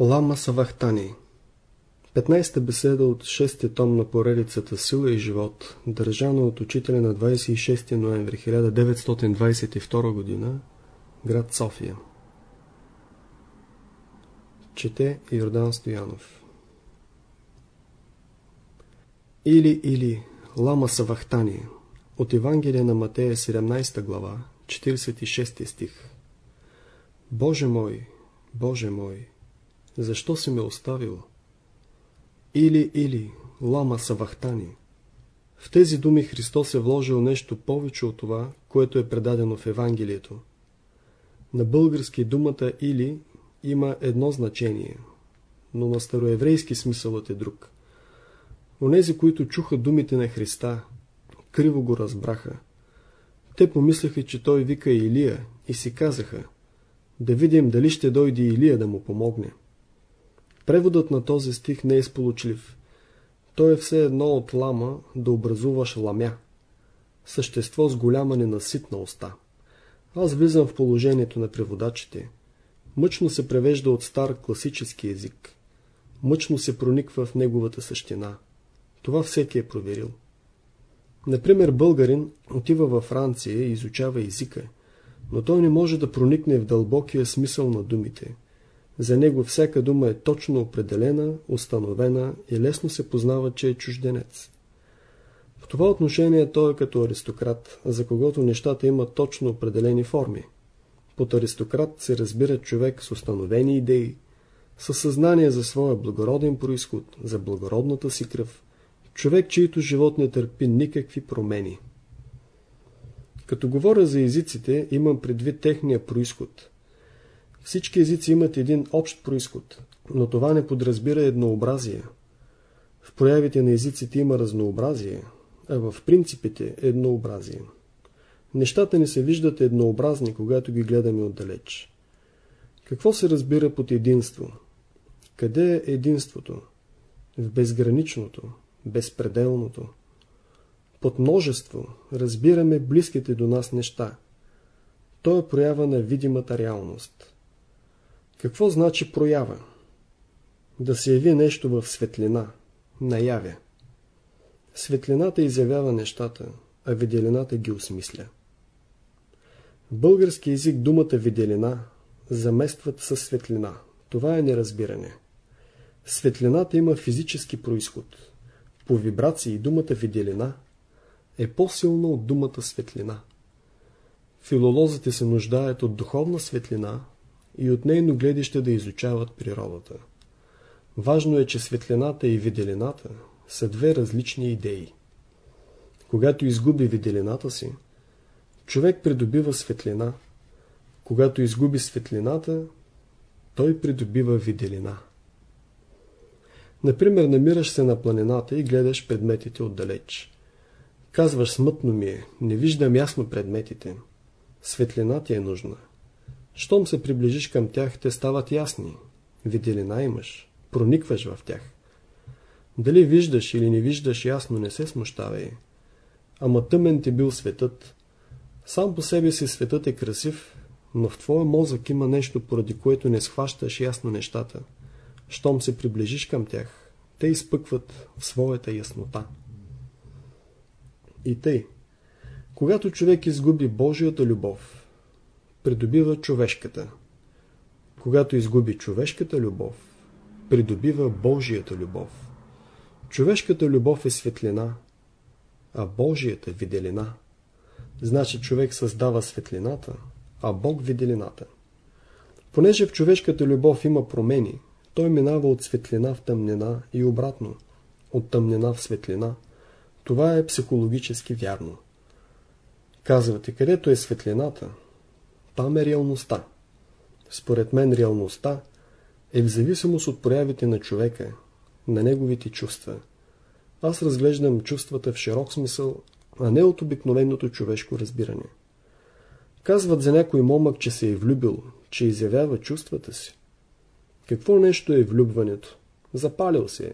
Лама Савахтани 15-та беседа от 6 том на поредицата Сила и живот, държана от учителя на 26 ноември 1922 г. град София. Чете Йордан Стоянов Или, или, Лама Савахтани от Евангелие на Матея 17 глава, 46 стих Боже мой, Боже мой, защо си ме оставил? Или, или, лама савахтани. В тези думи Христос е вложил нещо повече от това, което е предадено в Евангелието. На български думата или има едно значение, но на староеврейски смисълът е друг. Онези, които чуха думите на Христа, криво го разбраха. Те помисляха, че той вика Илия и си казаха, да видим дали ще дойде Илия да му помогне. Преводът на този стих не е сполучлив. Той е все едно от лама да образуваш ламя. Същество с голяма ненаситна уста. Аз влизам в положението на преводачите. Мъчно се превежда от стар класически език. Мъчно се прониква в неговата същина. Това всеки е проверил. Например, българин отива във Франция и изучава езика, но той не може да проникне в дълбокия смисъл на думите – за него всяка дума е точно определена, установена и лесно се познава, че е чужденец. В това отношение той е като аристократ, за когото нещата имат точно определени форми. Под аристократ се разбира човек с установени идеи, със съзнание за своя благороден происход, за благородната си кръв, човек, чието живот не търпи никакви промени. Като говоря за езиците, имам предвид техния происход – всички езици имат един общ происход, но това не подразбира еднообразие. В проявите на езиците има разнообразие, а в принципите еднообразие. Нещата не се виждат еднообразни, когато ги гледаме отдалеч. Какво се разбира под единство? Къде е единството? В безграничното, безпределното. Под множество разбираме близките до нас неща. То е проява на видимата реалност. Какво значи проява? Да се яви нещо в светлина, наяве. Светлината изявява нещата, а виделината ги осмисля. В български език думата виделина заместват със светлина. Това е неразбиране. Светлината има физически происход. По вибрации думата виделина е по-силна от думата светлина. Филолозите се нуждаят от духовна светлина, и от нейно гледище да изучават природата. Важно е, че светлината и виделината са две различни идеи. Когато изгуби виделината си, човек придобива светлина. Когато изгуби светлината, той придобива виделина. Например, намираш се на планината и гледаш предметите отдалеч. Казваш смътно ми е, не виждам ясно предметите. Светлина ти е нужна. Щом се приближиш към тях, те стават ясни. Виделина имаш. Проникваш в тях. Дали виждаш или не виждаш ясно, не се смущавай. Ама тъмен ти бил светът. Сам по себе си светът е красив, но в твоя мозък има нещо, поради което не схващаш ясно нещата. Щом се приближиш към тях, те изпъкват в своята яснота. И тъй, когато човек изгуби Божията любов, придобива човешката. Когато изгуби човешката любов, придобива Божията любов. Човешката любов е светлина, а Божията виделина. Значи човек създава светлината, а Бог виделината. Понеже в човешката любов има промени, той минава от светлина в тъмнина и обратно, от тъмнина в светлина. Това е психологически вярно. Казвате, където е светлината, там е реалността. Според мен реалността е в зависимост от проявите на човека, на неговите чувства. Аз разглеждам чувствата в широк смисъл, а не от обикновеното човешко разбиране. Казват за някой момък, че се е влюбил, че изявява чувствата си. Какво нещо е влюбването? Запалил се е.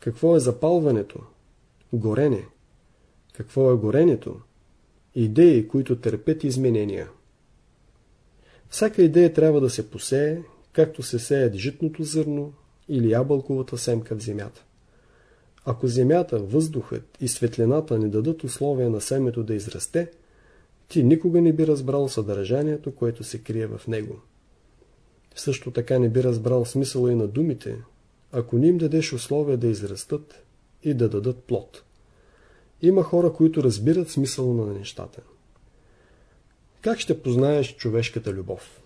Какво е запалването? Горене. Какво е горенето? Идеи, които търпят изменения. Всяка идея трябва да се посее, както се сеят житното зърно или ябълковата семка в земята. Ако земята, въздухът и светлината не дадат условия на семето да израсте, ти никога не би разбрал съдържанието, което се крие в него. Също така не би разбрал смисъла и на думите, ако не им дадеш условия да израстат и да дадат плод. Има хора, които разбират смисъла на нещата. Как ще познаеш човешката любов?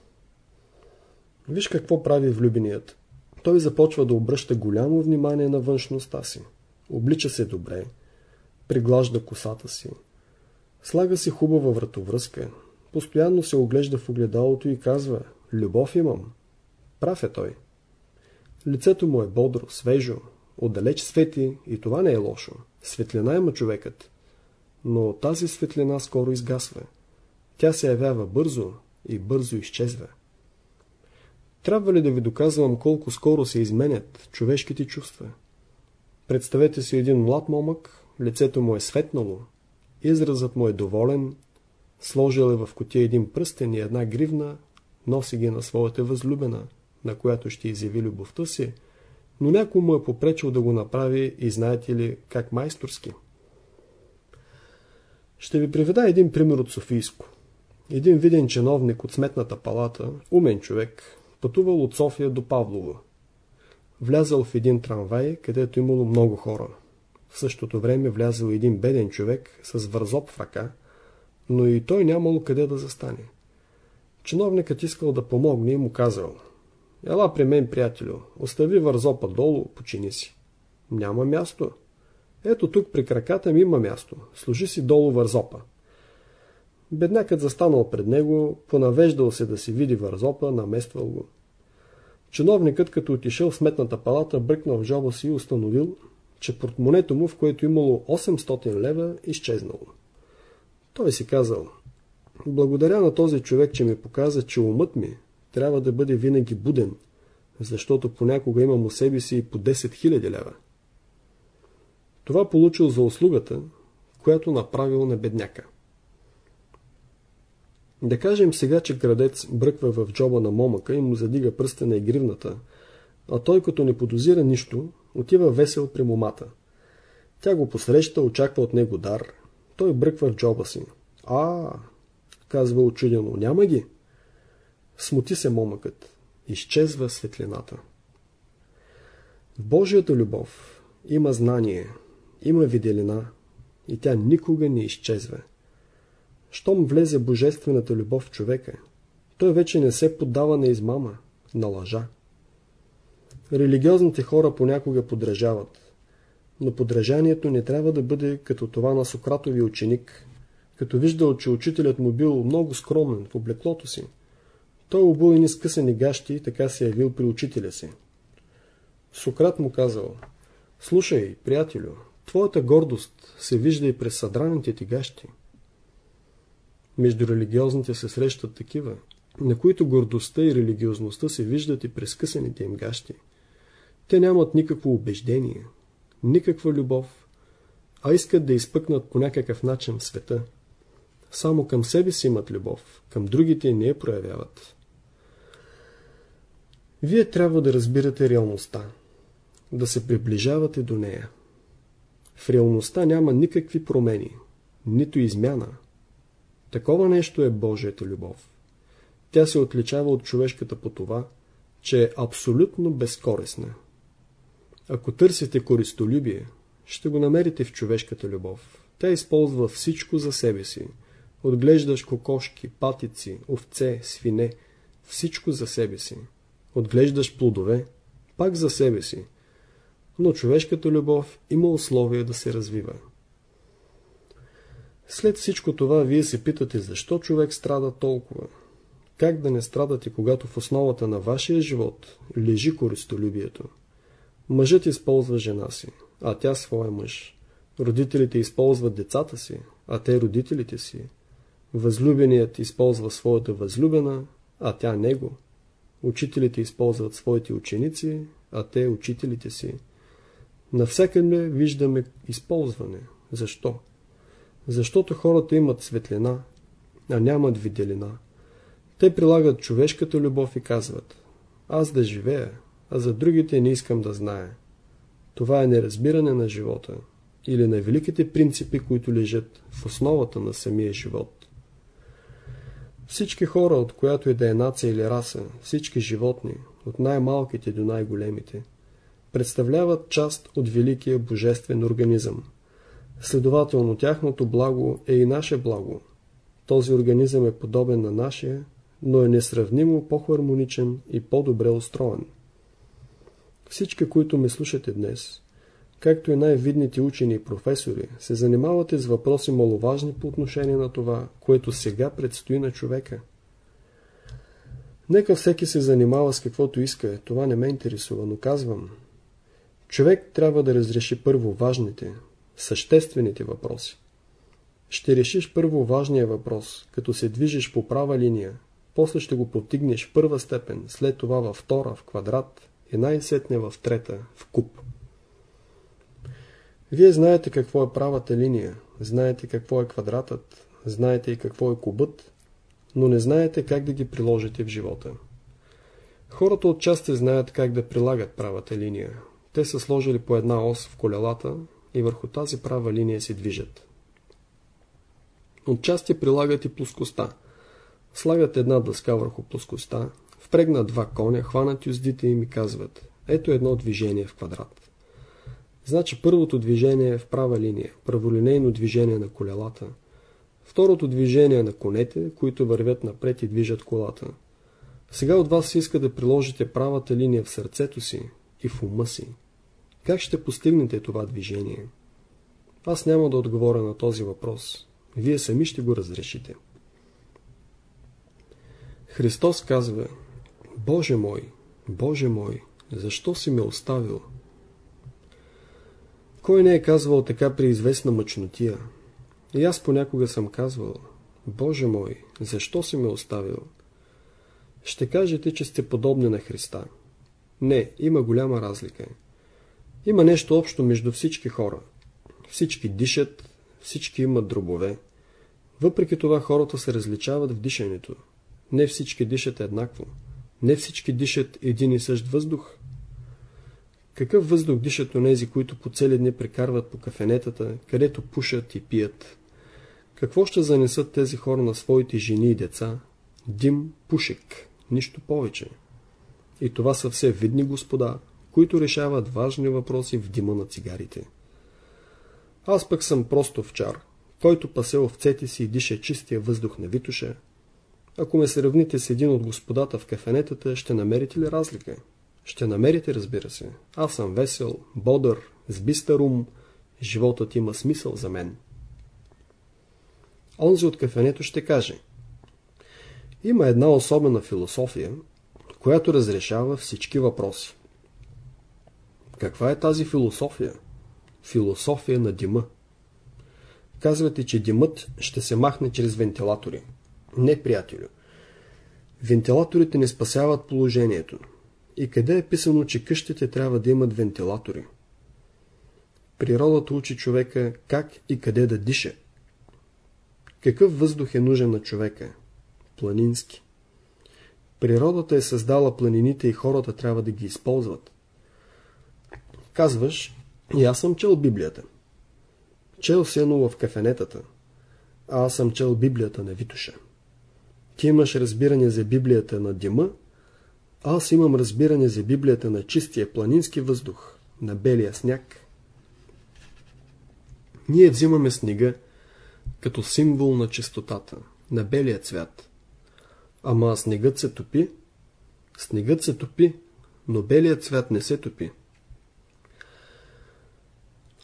Виж какво прави влюбеният. Той започва да обръща голямо внимание на външността си. Облича се добре, приглажда косата си, слага си хубава вратовръзка, постоянно се оглежда в огледалото и казва «Любов имам». Прав е той. Лицето му е бодро, свежо, отдалеч свети и това не е лошо. Светлина има човекът. Но тази светлина скоро изгасва. Тя се явява бързо и бързо изчезва. Трябва ли да ви доказвам колко скоро се изменят човешките чувства? Представете си един млад момък, лицето му е светнало, изразът му е доволен, сложил е в котия един пръстен и една гривна, носи ги на своята възлюбена, на която ще изяви любовта си, но някой му е попречил да го направи и знаете ли как майсторски. Ще ви приведа един пример от Софийско. Един виден чиновник от сметната палата, умен човек, пътувал от София до Павлово. Влязал в един трамвай, където имало много хора. В същото време влязал един беден човек с вързоп в ръка, но и той нямало къде да застане. Чиновникът искал да помогне и му казал Ела при мен, приятелю, остави вързопа долу, почини си. Няма място. Ето тук при краката ми има място. Служи си долу вързопа. Беднякът застанал пред него, понавеждал се да си види вързопа, намествал го. Чиновникът, като отишъл в сметната палата, бръкнал в жоба си и установил, че портмонето му, в което имало 800 лева, изчезнало. Той си казал, благодаря на този човек, че ми показа, че умът ми трябва да бъде винаги буден, защото понякога имам у себе си и по 10 000 лева. Това получил за услугата, която направил на бедняка. Да кажем сега, че градец бръква в джоба на момъка и му задига пръстена и гривната, а той като не подозира нищо, отива весел при момата. Тя го посреща, очаква от него дар. Той бръква в джоба си. А, казва очудено, няма ги. Смути се момъкът. Изчезва светлината. В Божията любов има знание, има виделина и тя никога не изчезва. Щом влезе божествената любов в човека, той вече не се поддава на измама, на лъжа. Религиозните хора понякога подражават, но подражанието не трябва да бъде като това на Сократови ученик, като виждал, че учителят му бил много скромен в облеклото си. Той обул и скъсани гащи и така се явил при учителя си. Сократ му казал, слушай, приятелю, твоята гордост се вижда и през съдраните ти гащи. Между религиозните се срещат такива, на които гордостта и религиозността се виждат и през късаните им гащи. Те нямат никакво убеждение, никаква любов, а искат да изпъкнат по някакъв начин в света. Само към себе си имат любов, към другите не я проявяват. Вие трябва да разбирате реалността, да се приближавате до нея. В реалността няма никакви промени, нито измяна, Такова нещо е Божията любов. Тя се отличава от човешката по това, че е абсолютно безкорисна. Ако търсите користолюбие, ще го намерите в човешката любов. Тя използва всичко за себе си. Отглеждаш кокошки, патици, овце, свине, всичко за себе си. Отглеждаш плодове, пак за себе си. Но човешката любов има условия да се развива. След всичко това вие се питате защо човек страда толкова. Как да не страдате, когато в основата на вашия живот лежи користолюбието? Мъжът използва жена си, а тя своя мъж. Родителите използват децата си, а те родителите си. Възлюбеният използва своята възлюбена, а тя него. Учителите използват своите ученици, а те учителите си. Навсякъде виждаме използване. Защо? Защото хората имат светлина, а нямат виделина. Те прилагат човешката любов и казват аз да живея, а за другите не искам да зная. Това е неразбиране на живота или на великите принципи, които лежат в основата на самия живот. Всички хора, от която и да е нация или раса, всички животни, от най-малките до най-големите, представляват част от великия божествен организъм. Следователно, тяхното благо е и наше благо. Този организъм е подобен на нашия, но е несравнимо по-хармоничен и по-добре устроен. Всички, които ме слушате днес, както и най-видните учени и професори, се занимавате с въпроси маловажни по отношение на това, което сега предстои на човека. Нека всеки се занимава с каквото иска, това не ме интересува, но казвам. Човек трябва да разреши първо важните, съществените въпроси. Ще решиш първо важния въпрос, като се движиш по права линия, после ще го потигнеш в първа степен, след това във втора, в квадрат и най-сетне в трета, в куб. Вие знаете какво е правата линия, знаете какво е квадратът, знаете и какво е кубът, но не знаете как да ги приложите в живота. Хората отчасти знаят как да прилагат правата линия. Те са сложили по една ос в колелата и върху тази права линия се движат. Отчасти прилагат и плоскостта. Слагат една дъска върху плоскостта, впрегнат два коня, хванат юздите и казват ето едно движение в квадрат. Значи първото движение е в права линия, праволинейно движение на колелата. Второто движение на конете, които вървят напред и движат колата. Сега от вас иска да приложите правата линия в сърцето си и в ума си. Как ще постигнете това движение? Аз няма да отговоря на този въпрос. Вие сами ще го разрешите. Христос казва Боже мой, Боже мой, защо си ме оставил? Кой не е казвал така при известна мъчнотия? И аз понякога съм казвал, Боже мой, защо си ме оставил? Ще кажете, че сте подобни на Христа. Не, има голяма разлика. Има нещо общо между всички хора. Всички дишат, всички имат дробове. Въпреки това хората се различават в дишането. Не всички дишат еднакво. Не всички дишат един и същ въздух. Какъв въздух дишат онези, които по цели дни прекарват по кафенетата, където пушат и пият? Какво ще занесат тези хора на своите жени и деца? Дим, пушек, нищо повече. И това са все видни господа, които решават важни въпроси в дима на цигарите. Аз пък съм просто овчар, който пасе овцете си и диша чистия въздух на Витуша. Ако ме сравните с един от господата в кафенетата, ще намерите ли разлика? Ще намерите, разбира се. Аз съм весел, бодър, с бистър ум. Животът има смисъл за мен. Онзи от кафенето ще каже. Има една особена философия, която разрешава всички въпроси. Каква е тази философия? Философия на дима. Казвате, че димът ще се махне чрез вентилатори. Не, приятелю. Вентилаторите не спасяват положението. И къде е писано, че къщите трябва да имат вентилатори? Природата учи човека как и къде да диша. Какъв въздух е нужен на човека? Планински. Природата е създала планините и хората трябва да ги използват. Казваш, и аз съм чел Библията. Чел сено в кафенетата, а аз съм чел Библията на Витуша. Ти имаш разбиране за Библията на дима, аз имам разбиране за Библията на чистия планински въздух, на белия сняг. Ние взимаме снега като символ на чистотата, на белия цвят. Ама снегът се топи. Снегът се топи, но белият цвят не се топи.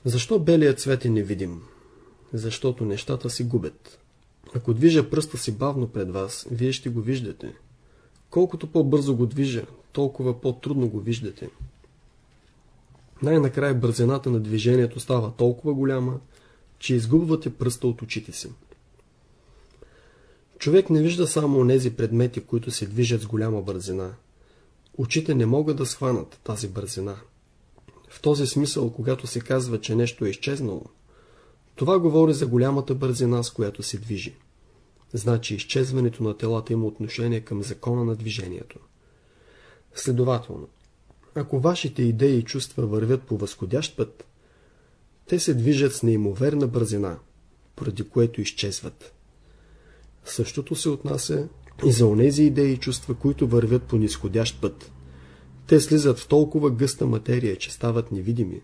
Защо белият цвет е невидим? Защото нещата си губят. Ако движа пръста си бавно пред вас, вие ще го виждате. Колкото по-бързо го движа, толкова по-трудно го виждате. Най-накрая бързината на движението става толкова голяма, че изгубвате пръста от очите си. Човек не вижда само тези предмети, които се движат с голяма бързина. Очите не могат да схванат тази бързина. В този смисъл, когато се казва, че нещо е изчезнало, това говори за голямата бързина, с която се движи. Значи изчезването на телата има отношение към закона на движението. Следователно, ако вашите идеи и чувства вървят по възходящ път, те се движат с неимоверна бързина, поради което изчезват. Същото се отнася и за онези идеи и чувства, които вървят по нисходящ път. Те слизат в толкова гъста материя, че стават невидими,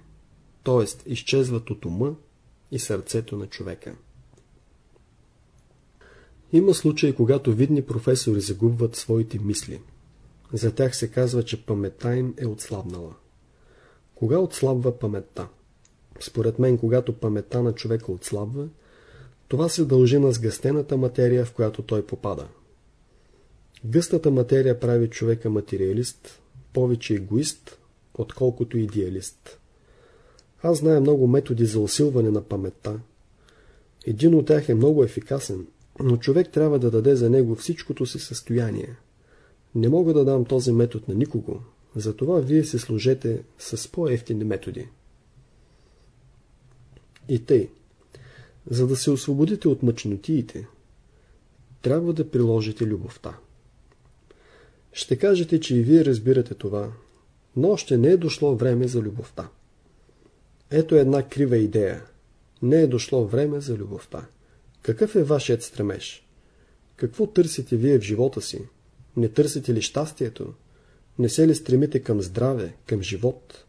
т.е. изчезват от ума и сърцето на човека. Има случаи, когато видни професори загубват своите мисли. За тях се казва, че паметта им е отслабнала. Кога отслабва паметта? Според мен, когато паметта на човека отслабва, това се дължи на сгъстената материя, в която той попада. Гъстата материя прави човека материалист, повече егоист, отколкото идеалист. Аз знае много методи за усилване на паметта. Един от тях е много ефикасен, но човек трябва да даде за него всичкото си състояние. Не мога да дам този метод на никого, затова вие се служете с по-ефтини методи. И тъй, за да се освободите от мъчнотиите, трябва да приложите любовта. Ще кажете, че и вие разбирате това, но още не е дошло време за любовта. Ето една крива идея. Не е дошло време за любовта. Какъв е вашият стремеж? Какво търсите вие в живота си? Не търсите ли щастието? Не се ли стремите към здраве, към живот?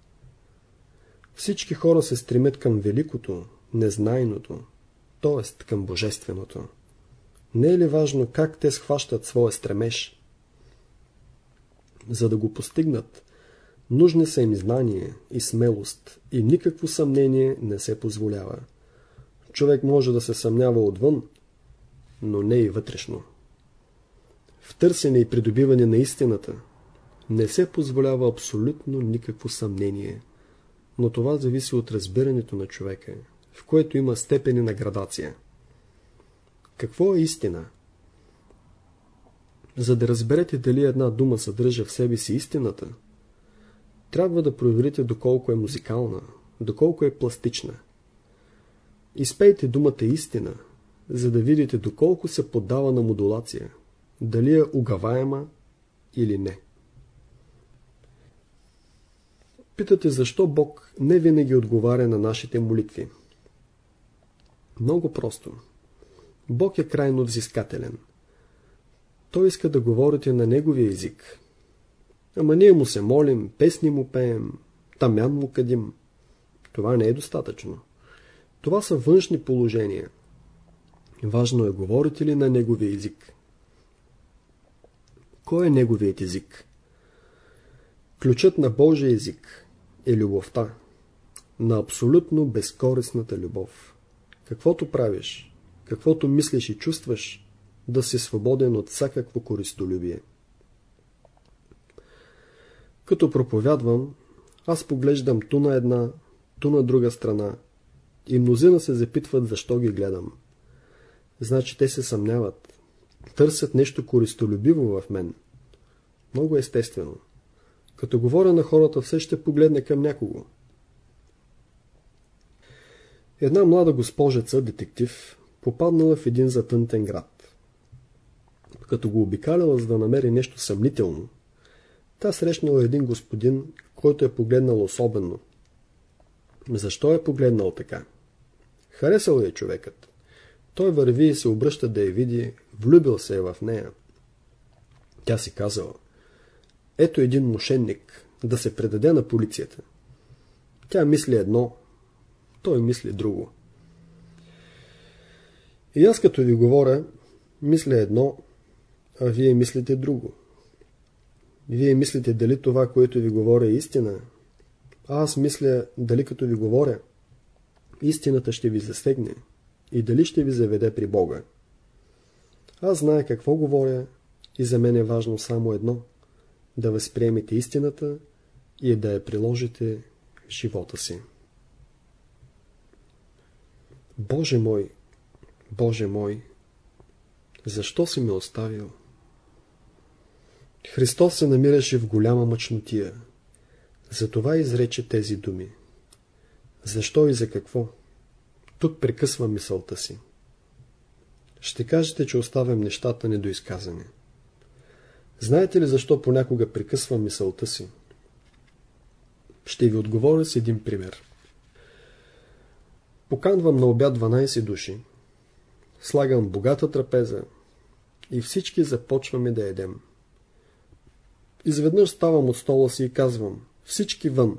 Всички хора се стремят към великото, незнайното, т.е. към божественото. Не е ли важно как те схващат своя стремеж? За да го постигнат, нужни са им знание и смелост и никакво съмнение не се позволява. Човек може да се съмнява отвън, но не и вътрешно. В търсене и придобиване на истината не се позволява абсолютно никакво съмнение, но това зависи от разбирането на човека, в което има степени на градация. Какво е истина? За да разберете дали една дума съдържа в себе си истината, трябва да проверите доколко е музикална, доколко е пластична. Изпейте думата истина, за да видите доколко се поддава на модулация, дали е угаваема или не. Питате защо Бог не винаги отговаря на нашите молитви. Много просто. Бог е крайно взискателен. Той иска да говорите на неговия език. Ама ние му се молим, песни му пеем, тамян му къдим. Това не е достатъчно. Това са външни положения. Важно е говорите ли на неговия език. Кой е неговият език? Ключът на Божия език е любовта. На абсолютно безкорисната любов. Каквото правиш, каквото мислиш и чувстваш, да си свободен от всякакво користолюбие. Като проповядвам, аз поглеждам ту на една, ту на друга страна и мнозина се запитват защо ги гледам. Значи те се съмняват. Търсят нещо користолюбиво в мен. Много естествено. Като говоря на хората, все ще погледне към някого. Една млада госпожеца, детектив, попаднала в един затънтен град. Като го обикаляла, за да намери нещо съмнително, та срещнала един господин, който е погледнал особено. Защо е погледнал така? Харесал е човекът. Той върви и се обръща да я види, влюбил се е в нея. Тя си казала, ето един мошенник, да се предаде на полицията. Тя мисли едно, той мисли друго. И аз като ви говоря, мисля едно, а вие мислите друго. Вие мислите дали това, което ви говоря е истина, а аз мисля дали като ви говоря, истината ще ви засегне и дали ще ви заведе при Бога. Аз знае какво говоря и за мен е важно само едно – да възприемете истината и да я приложите в живота си. Боже мой, Боже мой, защо си ме оставил? Христос се намираше в голяма мъчнотия. Затова изрече тези думи. Защо и за какво? Тук прекъсва мисълта си. Ще кажете, че оставям нещата недоизказани. Знаете ли защо понякога прекъсвам мисълта си? Ще ви отговоря с един пример. Поканвам на обяд 12 души, слагам богата трапеза и всички започваме да едем. Изведнъж ставам от стола си и казвам всички вън.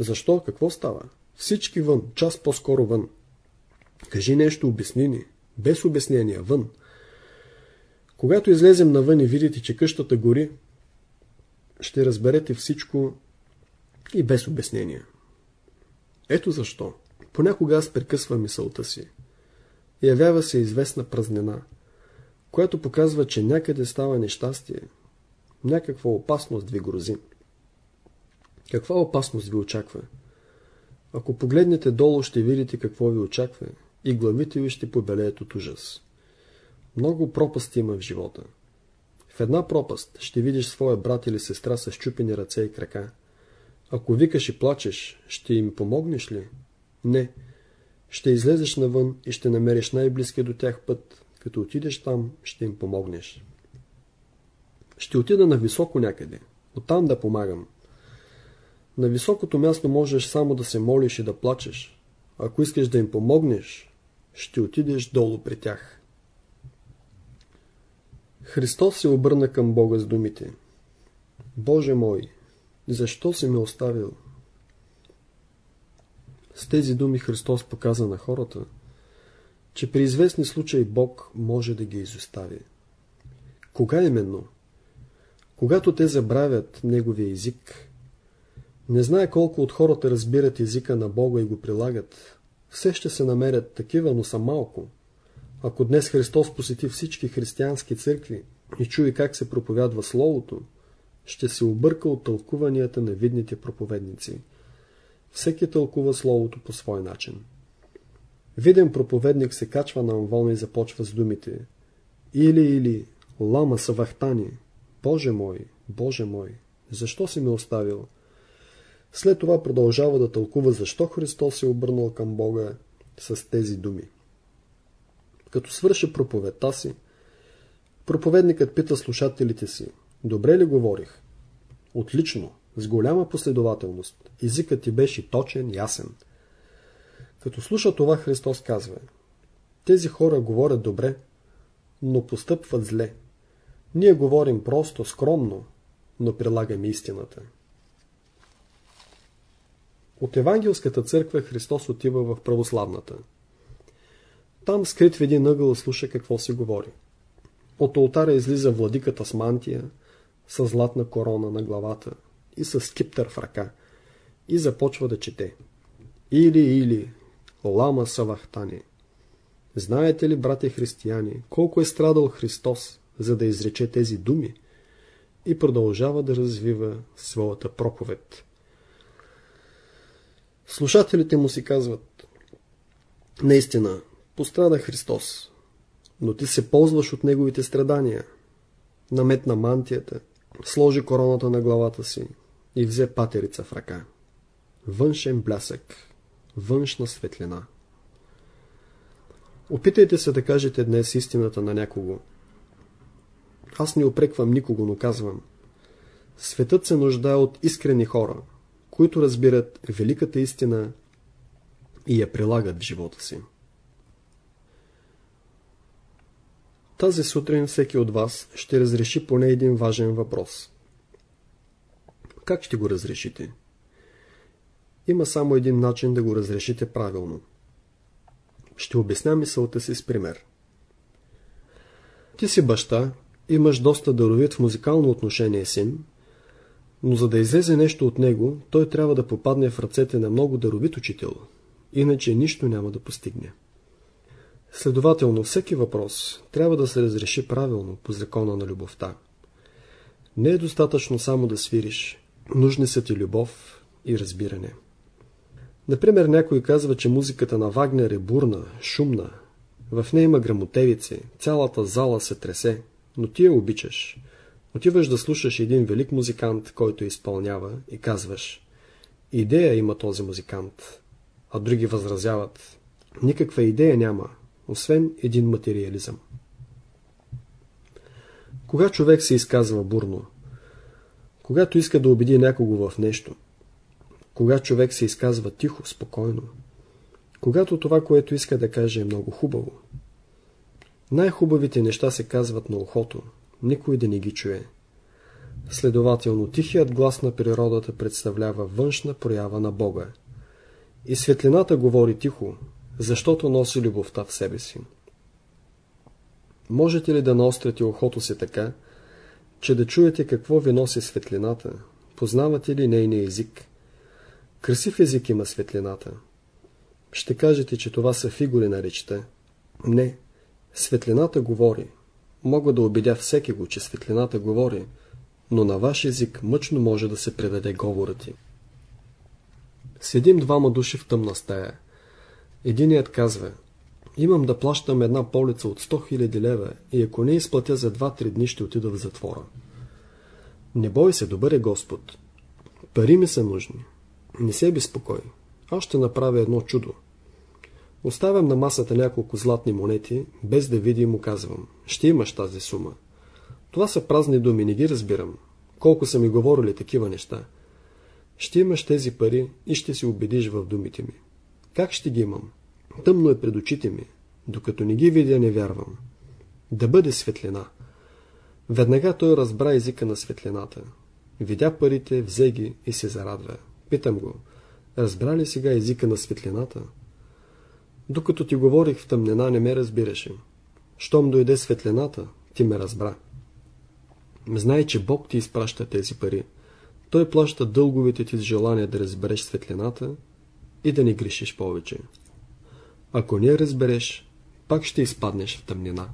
Защо? Какво става? Всички вън, час по-скоро вън. Кажи нещо, обясни ни. Без обяснения, вън. Когато излезем навън и видите, че къщата гори, ще разберете всичко и без обяснения. Ето защо. Понякога аз прекъсвам мисълта си. Явява се известна празнина, която показва, че някъде става нещастие, някаква опасност ви грози. Каква опасност ви очаква? Ако погледнете долу, ще видите какво ви очаква и главите ви ще побелеят от ужас. Много пропасти има в живота. В една пропаст ще видиш своя брат или сестра с чупени ръце и крака. Ако викаш и плачеш, ще им помогнеш ли? Не. Ще излезеш навън и ще намериш най-близкия до тях път. Като отидеш там, ще им помогнеш. Ще отида на високо някъде. Оттам да помагам. На високото място можеш само да се молиш и да плачеш. Ако искаш да им помогнеш, ще отидеш долу при тях. Христос се обърна към Бога с думите. Боже мой, защо си ме оставил? С тези думи Христос показа на хората, че при известни случаи Бог може да ги изостави. Кога именно? Когато те забравят Неговия език, не знае колко от хората разбират езика на Бога и го прилагат. Все ще се намерят такива, но са малко. Ако днес Христос посети всички християнски църкви и чуе как се проповядва Словото, ще се обърка от тълкуванията на видните проповедници. Всеки тълкува Словото по свой начин. Виден проповедник се качва на амвона и започва с думите Или, или, лама са вахтани, Боже мой, Боже мой, защо си ме оставил? След това продължава да тълкува защо Христос се обърнал към Бога с тези думи. Като свърши проповедта си, проповедникът пита слушателите си, добре ли говорих? Отлично, с голяма последователност. Езикът ти беше точен, ясен. Като слуша това, Христос казва, тези хора говорят добре, но постъпват зле. Ние говорим просто, скромно, но прилагаме истината. От Евангелската църква Христос отива в православната. Там, скрит в един ъгъл, слуша какво се говори. От алтара излиза владиката с мантия, с златна корона на главата и с скиптър в ръка и започва да чете. Или, или, лама савахтани. Знаете ли, брате християни, колко е страдал Христос, за да изрече тези думи? И продължава да развива своята проповед. Слушателите му си казват Наистина, пострада Христос, но ти се ползваш от неговите страдания. Наметна мантията, сложи короната на главата си и взе патерица в ръка. Външен блясък, външна светлина. Опитайте се да кажете днес истината на някого. Аз не опреквам никого, но казвам. Светът се нуждае от искрени хора – които разбират великата истина и я прилагат в живота си. Тази сутрин всеки от вас ще разреши поне един важен въпрос. Как ще го разрешите? Има само един начин да го разрешите правилно. Ще обясня мисълта си с пример. Ти си баща, имаш доста даровит в музикално отношение син но за да излезе нещо от него, той трябва да попадне в ръцете на много даровит учител, иначе нищо няма да постигне. Следователно, всеки въпрос трябва да се разреши правилно по закона на любовта. Не е достатъчно само да свириш, нужни са ти любов и разбиране. Например, някой казва, че музиката на Вагнер е бурна, шумна, в нея има грамотевици, цялата зала се тресе, но ти я обичаш – Отиваш да слушаш един велик музикант, който изпълнява и казваш Идея има този музикант, а други възразяват Никаква идея няма, освен един материализъм. Кога човек се изказва бурно? Когато иска да убеди някого в нещо. Кога човек се изказва тихо, спокойно. Когато това, което иска да каже е много хубаво. Най-хубавите неща се казват на ухото, никой да не ги чуе. Следователно, тихият глас на природата представлява външна проява на Бога. И светлината говори тихо, защото носи любовта в себе си. Можете ли да наострите ухото си така, че да чуете какво ви носи светлината? Познавате ли нейния език? Красив език има светлината. Ще кажете, че това са фигури на речта. Не, светлината говори. Мога да убедя всеки го, че светлината говори, но на ваш език мъчно може да се предаде говорът ти. Седим двама души в тъмна стая. Единият казва, имам да плащам една полица от 100 000 лева и ако не изплатя за 2-3 дни ще отида в затвора. Не бой се, добър е Господ. Пари ми са нужни. Не се безпокой. Аз ще направя едно чудо. Оставям на масата няколко златни монети, без да види и му казвам. Ще имаш тази сума. Това са празни думи, не ги разбирам. Колко са ми говорили такива неща. Ще имаш тези пари и ще се убедиш в думите ми. Как ще ги имам? Тъмно е пред очите ми. Докато не ги видя, не вярвам. Да бъде светлина. Веднага той разбра езика на светлината. Видя парите, взе ги и се зарадва. Питам го, разбра ли сега езика на светлината? Докато ти говорих в тъмнина, не ме разбираше. Щом дойде светлината, ти ме разбра. Знай, че Бог ти изпраща тези пари. Той плаща дълговите ти с желание да разбереш светлината и да не грешиш повече. Ако не разбереш, пак ще изпаднеш в тъмнина.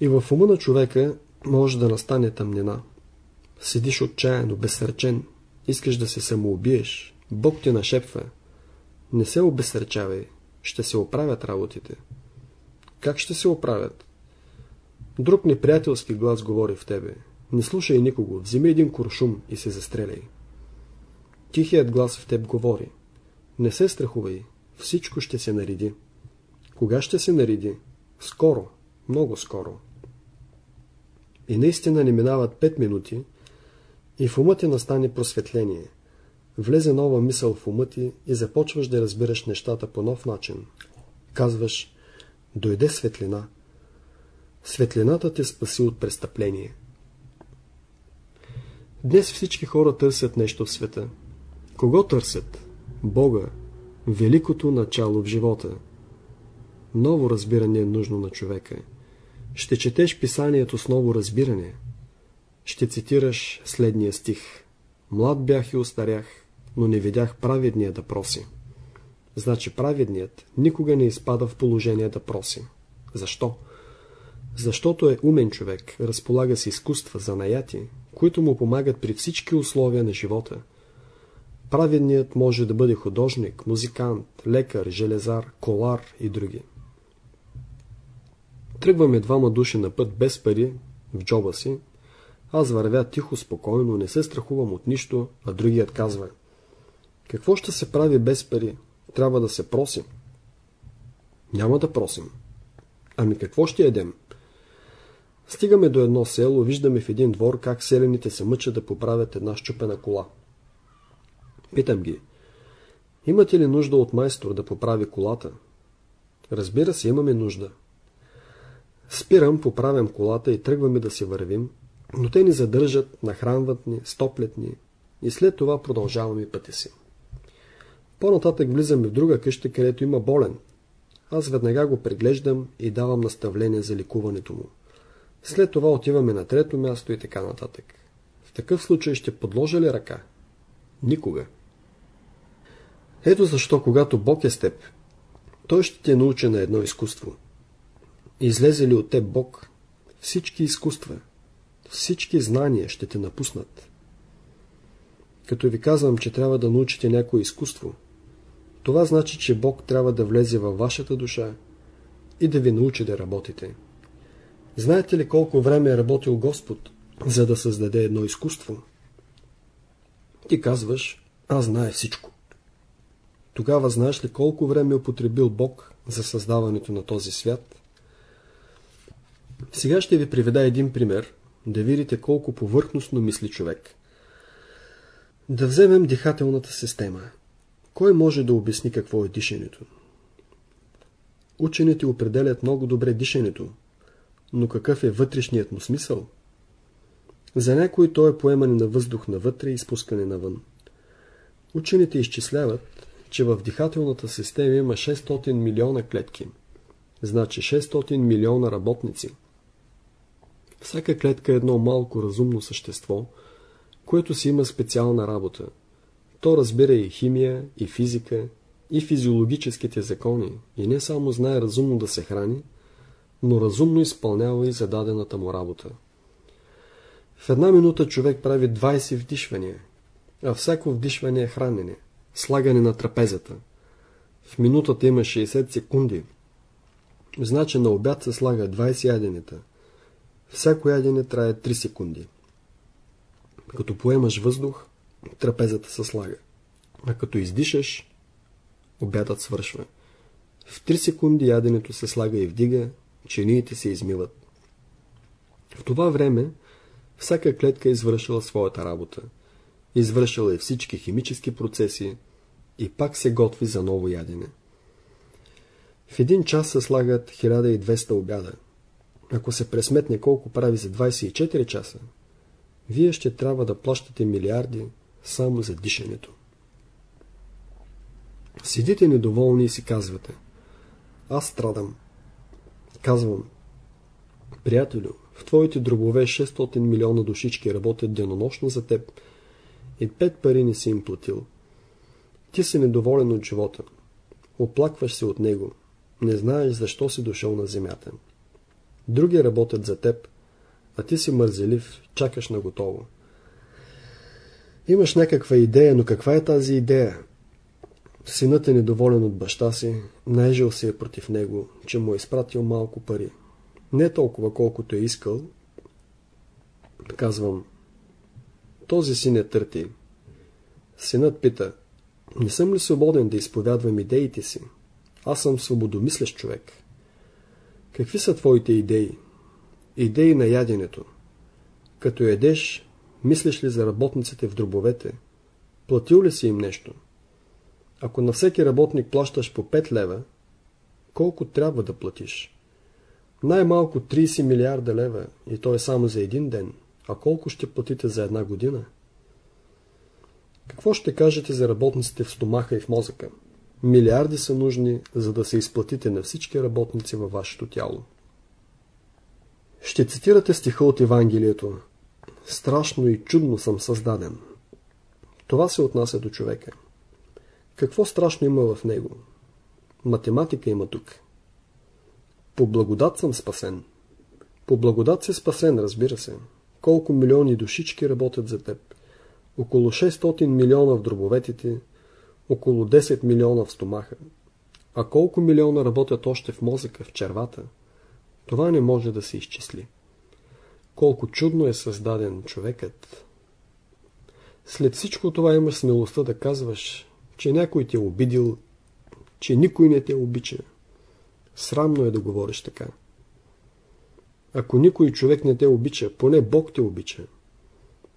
И в ума на човека може да настане тъмнина. Седиш отчаяно, безсърчен, искаш да се самоубиеш, Бог ти нашепва. Не се обесърчавай, ще се оправят работите. Как ще се оправят? Друг неприятелски глас говори в тебе. Не слушай никого, вземи един куршум и се застреляй. Тихият глас в теб говори. Не се страхувай, всичко ще се нареди. Кога ще се нареди? Скоро, много скоро. И наистина не минават 5 минути и в ума ти настане просветление. Влезе нова мисъл в ума ти и започваш да разбираш нещата по нов начин. Казваш, дойде светлина. Светлината те спаси от престъпление. Днес всички хора търсят нещо в света. Кого търсят? Бога, великото начало в живота. Ново разбиране е нужно на човека. Ще четеш писанието с ново разбиране. Ще цитираш следния стих. Млад бях и остарях, но не видях праведния да проси. Значи праведният никога не изпада в положение да проси. Защо? Защото е умен човек, разполага с изкуства, занаяти, които му помагат при всички условия на живота. Праведният може да бъде художник, музикант, лекар, железар, колар и други. Тръгваме двама души на път без пари в джоба си. Аз вървя тихо, спокойно, не се страхувам от нищо, а другият казва. Какво ще се прави без пари? Трябва да се просим. Няма да просим. Ами какво ще едем? Стигаме до едно село, виждаме в един двор как селените се мъчат да поправят една щупена кола. Питам ги, имате ли нужда от майстор да поправи колата? Разбира се, имаме нужда. Спирам, поправям колата и тръгваме да си вървим, но те ни задържат, нахранват ни, стоплят ни и след това продължаваме пътя си. По-нататък влизаме в друга къща, където има болен. Аз веднага го преглеждам и давам наставление за ликуването му. След това отиваме на трето място и така нататък. В такъв случай ще подложа ли ръка? Никога. Ето защо, когато Бог е с теб, Той ще те научи на едно изкуство. Излезе ли от теб Бог, всички изкуства, всички знания ще те напуснат. Като ви казвам, че трябва да научите някое изкуство, това значи, че Бог трябва да влезе във вашата душа и да ви научи да работите. Знаете ли колко време е работил Господ, за да създаде едно изкуство? Ти казваш, аз знае всичко. Тогава знаеш ли колко време е употребил Бог за създаването на този свят? Сега ще ви приведа един пример, да видите колко повърхностно мисли човек. Да вземем дихателната система. Кой може да обясни какво е дишането? Учените определят много добре дишането, но какъв е вътрешният му смисъл? За някой то е поемане на въздух навътре и изпускане навън. Учените изчисляват, че в дихателната система има 600 милиона клетки. Значи 600 милиона работници. Всяка клетка е едно малко разумно същество, което си има специална работа. То разбира и химия, и физика, и физиологическите закони, и не само знае разумно да се храни, но разумно изпълнява и зададената му работа. В една минута човек прави 20 вдишвания, а всяко вдишване е хранене, слагане на трапезата. В минутата има 60 секунди. Значи на обяд се слага 20 яденета. Всяко ядене трае 3 секунди. Като поемаш въздух, трапезата се слага. А като издишаш, обядът свършва. В 3 секунди яденето се слага и вдига, чиниите се измиват. В това време всяка клетка извършила своята работа. Извършила е всички химически процеси и пак се готви за ново ядене. В един час се слагат 1200 обяда. Ако се пресметне колко прави за 24 часа, вие ще трябва да плащате милиарди само за дишането. Седите недоволни и си казвате Аз страдам. Казвам Приятелю, в твоите дробове 600 милиона душички работят денонощно за теб и пет пари не си им платил. Ти си недоволен от живота. Оплакваш се от него. Не знаеш защо си дошъл на земята. Други работят за теб, а ти си мързелив, чакаш на готово. Имаш някаква идея, но каква е тази идея? Синът е недоволен от баща си, наежил се е против него, че му е изпратил малко пари. Не толкова колкото е искал. Казвам, този син е търти. Синът пита, не съм ли свободен да изповядвам идеите си? Аз съм свободомислящ човек. Какви са твоите идеи? Идеи на яденето. Като ядеш, мислиш ли за работниците в дробовете? Платил ли си им нещо? Ако на всеки работник плащаш по 5 лева, колко трябва да платиш? Най-малко 30 милиарда лева и то е само за един ден. А колко ще платите за една година? Какво ще кажете за работниците в стомаха и в мозъка? Милиарди са нужни, за да се изплатите на всички работници във вашето тяло. Ще цитирате стиха от Евангелието. Страшно и чудно съм създаден. Това се отнася до човека. Какво страшно има в него? Математика има тук. По благодат съм спасен. По благодат си спасен, разбира се. Колко милиони душички работят за теб. Около 600 милиона в дробоветите, около 10 милиона в стомаха. А колко милиона работят още в мозъка, в червата? Това не може да се изчисли. Колко чудно е създаден човекът. След всичко това имаш смелостта да казваш, че някой те е обидил, че никой не те обича. Срамно е да говориш така. Ако никой човек не те обича, поне Бог те обича.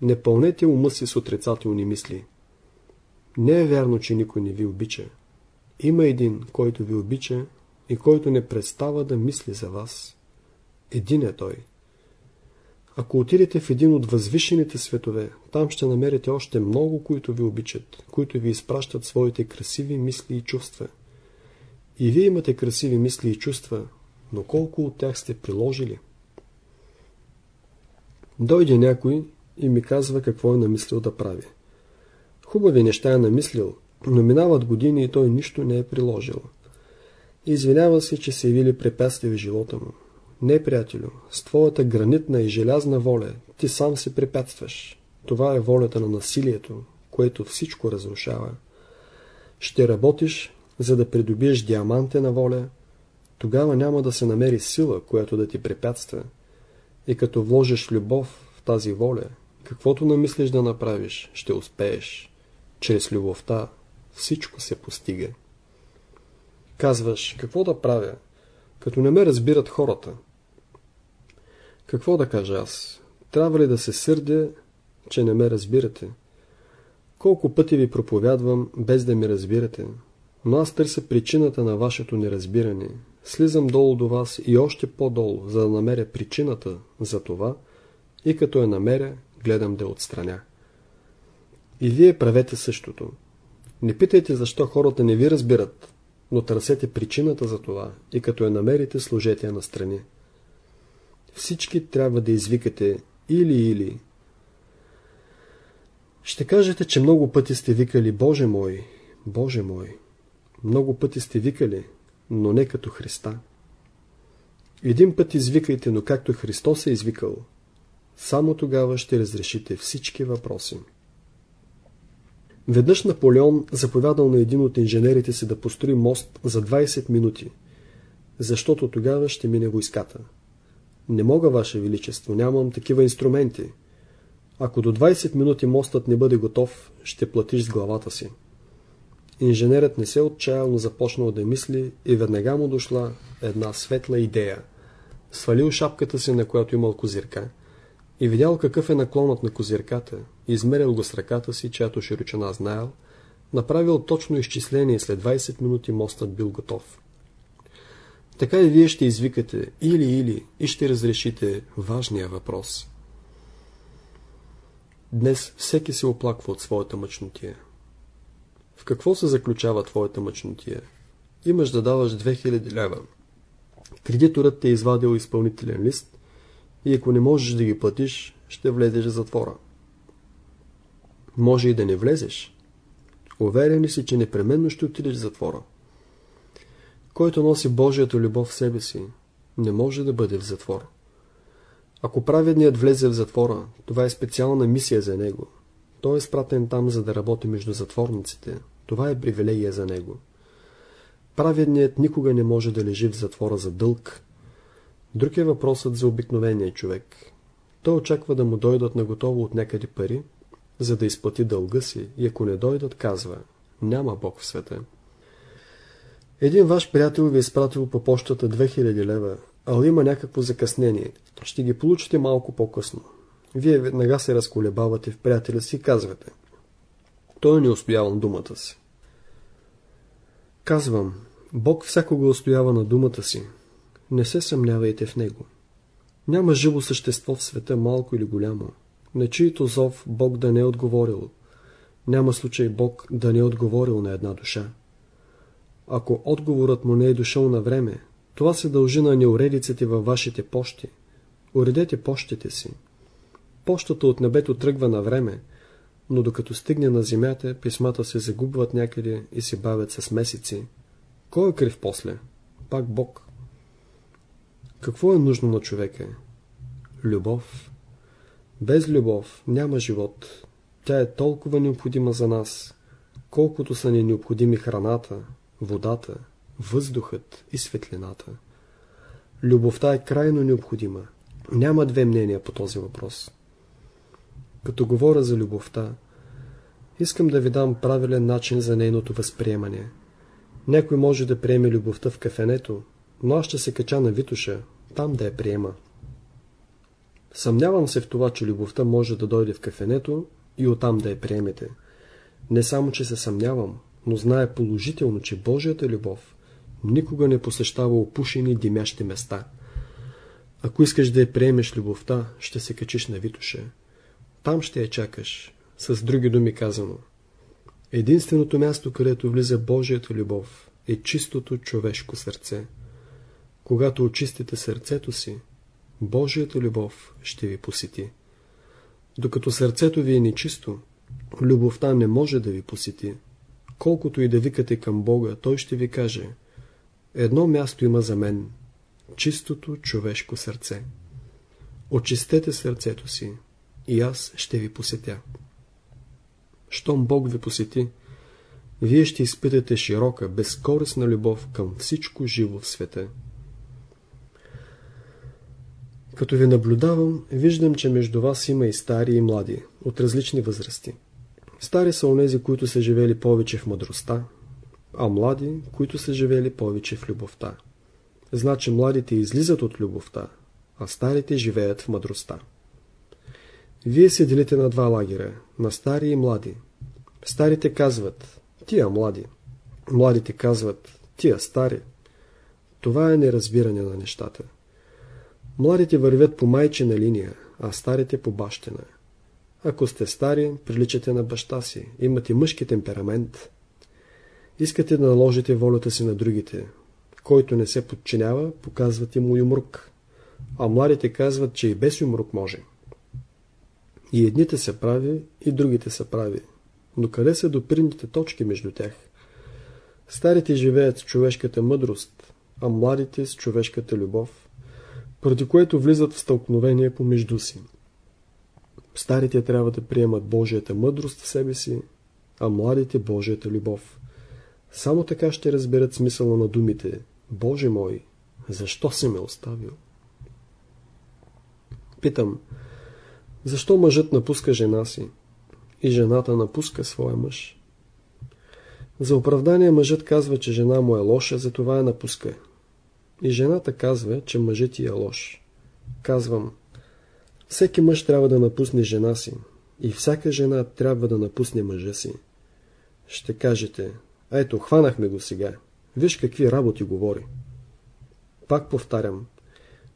Не пълнете ума си с отрицателни мисли. Не е вярно, че никой не ви обича. Има един, който ви обича и който не престава да мисли за вас. Един е той. Ако отидете в един от възвишените светове, там ще намерите още много, които ви обичат, които ви изпращат своите красиви мисли и чувства. И вие имате красиви мисли и чувства, но колко от тях сте приложили? Дойде някой и ми казва какво е намислил да прави. Хубави неща е намислил, но минават години и той нищо не е приложил. Извинява се, че се явили препятствия в живота му. Не, приятелю, с твоята гранитна и желязна воля ти сам се препятстваш. Това е волята на насилието, което всичко разрушава. Ще работиш, за да придобиеш диамантена воля, тогава няма да се намери сила, която да ти препятства. И като вложиш любов в тази воля, каквото намислиш да направиш, ще успееш. Чрез любовта всичко се постига. Казваш, какво да правя, като не ме разбират хората? Какво да кажа аз? Трябва ли да се сърдя, че не ме разбирате? Колко пъти ви проповядвам, без да ми разбирате? Но аз търся причината на вашето неразбиране. Слизам долу до вас и още по-долу, за да намеря причината за това и като я намеря, гледам да отстраня. И вие правете същото. Не питайте защо хората не ви разбират, но търсете причината за това и като я намерите, служете я настрани. Всички трябва да извикате или-или. Ще кажете, че много пъти сте викали Боже мой, Боже мой. Много пъти сте викали, но не като Христа. Един път извикайте, но както Христос е извикал. Само тогава ще разрешите всички въпроси. Веднъж Наполеон заповядал на един от инженерите си да построи мост за 20 минути, защото тогава ще мине войската. Не мога, Ваше Величество, нямам такива инструменти. Ако до 20 минути мостът не бъде готов, ще платиш с главата си. Инженерът не се отчаял, но започнал да мисли и веднага му дошла една светла идея. Свалил шапката си, на която имал козирка, и видял какъв е наклонът на козирката, измерил го с ръката си, чиято широчина знаел, направил точно изчисление и след 20 минути мостът бил готов. Така и вие ще извикате или-или и ще разрешите важния въпрос. Днес всеки се оплаква от своята мъчнотия. В какво се заключава твоята мъчнотия? Имаш да даваш 2000 лева. Кредиторът те е извадил изпълнителен лист и ако не можеш да ги платиш, ще влезеш в затвора. Може и да не влезеш. Уверен ли си, че непременно ще отидеш в затвора? Който носи Божията любов в себе си, не може да бъде в затвор. Ако праведният влезе в затвора, това е специална мисия за него. Той е спратен там, за да работи между затворниците. Това е привилегия за него. Праведният никога не може да лежи в затвора за дълг. Друг е въпросът за обикновения човек. Той очаква да му дойдат на готово от някъде пари, за да изплати дълга си и ако не дойдат, казва, няма Бог в света. Един ваш приятел ви е изпратил по почтата 2000 лева, ала има някакво закъснение. Ще ги получите малко по-късно. Вие веднага се разколебавате в приятеля си и казвате. Той не устоява на думата си. Казвам, Бог всякога устоява на думата си. Не се съмнявайте в Него. Няма живо същество в света, малко или голямо, на чието зов Бог да не е отговорил. Няма случай Бог да не е отговорил на една душа. Ако отговорът му не е дошъл на време, това се дължи на неуредиците във вашите пощи. Уредете пощите си. Пощата от небето тръгва на време, но докато стигне на земята, писмата се загубват някъде и се бавят с месеци. Кой е крив после? Пак Бог. Какво е нужно на човека? Любов. Без любов няма живот. Тя е толкова необходима за нас, колкото са ни необходими храната, водата, въздухът и светлината. Любовта е крайно необходима. Няма две мнения по този въпрос. Като говоря за любовта, искам да ви дам правилен начин за нейното възприемане. Някой може да приеме любовта в кафенето, но аз ще се кача на Витуша, там да я приема. Съмнявам се в това, че любовта може да дойде в кафенето и оттам да я приемете. Не само, че се съмнявам, но знае положително, че Божията любов никога не посещава опушени димящи места. Ако искаш да я приемеш любовта, ще се качиш на Витуша. Там ще я чакаш, с други думи казано. Единственото място, където влиза Божията любов, е чистото човешко сърце. Когато очистите сърцето си, Божията любов ще ви посети. Докато сърцето ви е нечисто, любовта не може да ви посети. Колкото и да викате към Бога, Той ще ви каже Едно място има за мен – чистото човешко сърце. Очистете сърцето си и аз ще ви посетя. Щом Бог ви посети, вие ще изпитате широка, безкорисна любов към всичко живо в света. Като ви наблюдавам, виждам, че между вас има и стари и млади, от различни възрасти. Стари са онези, които са живели повече в мъдростта, а млади, които са живели повече в любовта. Значи младите излизат от любовта, а старите живеят в мъдростта. Вие се делите на два лагера, на стари и млади. Старите казват, тия млади. Младите казват, тия стари. Това е неразбиране на нещата. Младите вървят по майчина линия, а старите по бащина. Ако сте стари, приличате на баща си, имате мъжки темперамент. Искате да наложите волята си на другите. Който не се подчинява, показвате му юмрук. А младите казват, че и без юмрук може. И едните са прави, и другите са прави. Но къде са допирните точки между тях? Старите живеят с човешката мъдрост, а младите с човешката любов, поради което влизат в стълкновение помежду си. Старите трябва да приемат Божията мъдрост в себе си, а младите Божията любов. Само така ще разберат смисъла на думите Боже мой, защо си ме оставил? Питам, защо мъжът напуска жена си и жената напуска своя мъж? За оправдание мъжът казва, че жена му е лоша, затова я напуска. И жената казва, че мъжът ти е лош. Казвам, всеки мъж трябва да напусне жена си и всяка жена трябва да напусне мъжа си. Ще кажете, ето, хванахме го сега. Виж какви работи говори. Пак повтарям,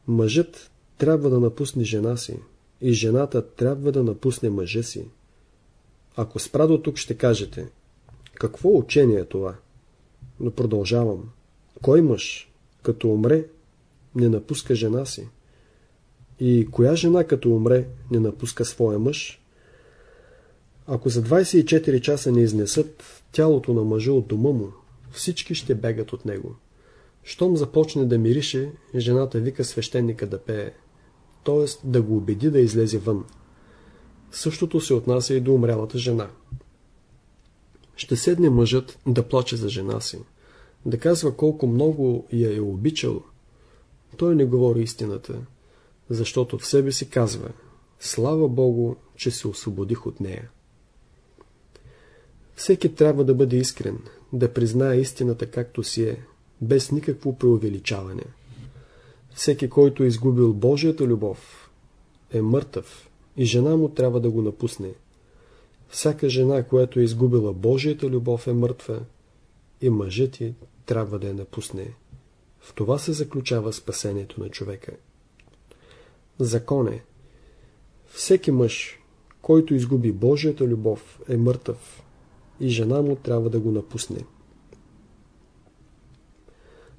мъжът трябва да напусне жена си и жената трябва да напусне мъжа си. Ако спра до тук ще кажете, какво учение е това? Но продължавам. Кой мъж, като умре, не напуска жена си? И коя жена, като умре, не напуска своя мъж? Ако за 24 часа не изнесат тялото на мъжа от дома му, всички ще бегат от него. Щом започне да мирише, жената вика свещеника да пее, т.е. да го убеди да излезе вън. Същото се отнася и до умрялата жена. Ще седне мъжът да плаче за жена си, да казва колко много я е обичал. Той не говори истината, защото в себе си казва Слава Богу, че се освободих от нея. Всеки трябва да бъде искрен, да признае истината както си е, без никакво преувеличаване. Всеки, който е изгубил Божията любов, е мъртъв и жена му трябва да го напусне. Всяка жена, която е изгубила Божията любов е мъртва и мъжът ти трябва да я напусне. В това се заключава спасението на човека. Закон е. Всеки мъж, който изгуби Божията любов, е мъртъв и жена му трябва да го напусне.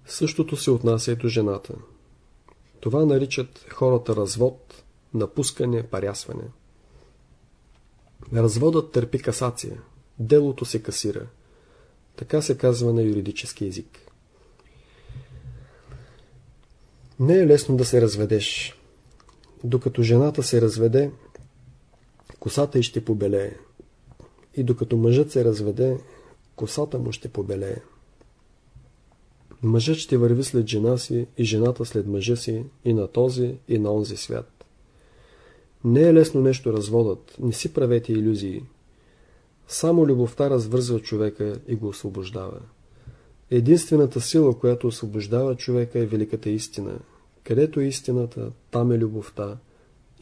Същото се отнася и до жената. Това наричат хората развод, напускане, парясване. Разводът търпи касация. Делото се касира. Така се казва на юридически език. Не е лесно да се разведеш. Докато жената се разведе, косата й ще побелее. И докато мъжът се разведе, косата му ще побелее. Мъжът ще върви след жена си и жената след мъжа си и на този и на онзи свят. Не е лесно нещо разводът, не си правете иллюзии. Само любовта развързва човека и го освобождава. Единствената сила, която освобождава човека е великата истина. Където е истината, там е любовта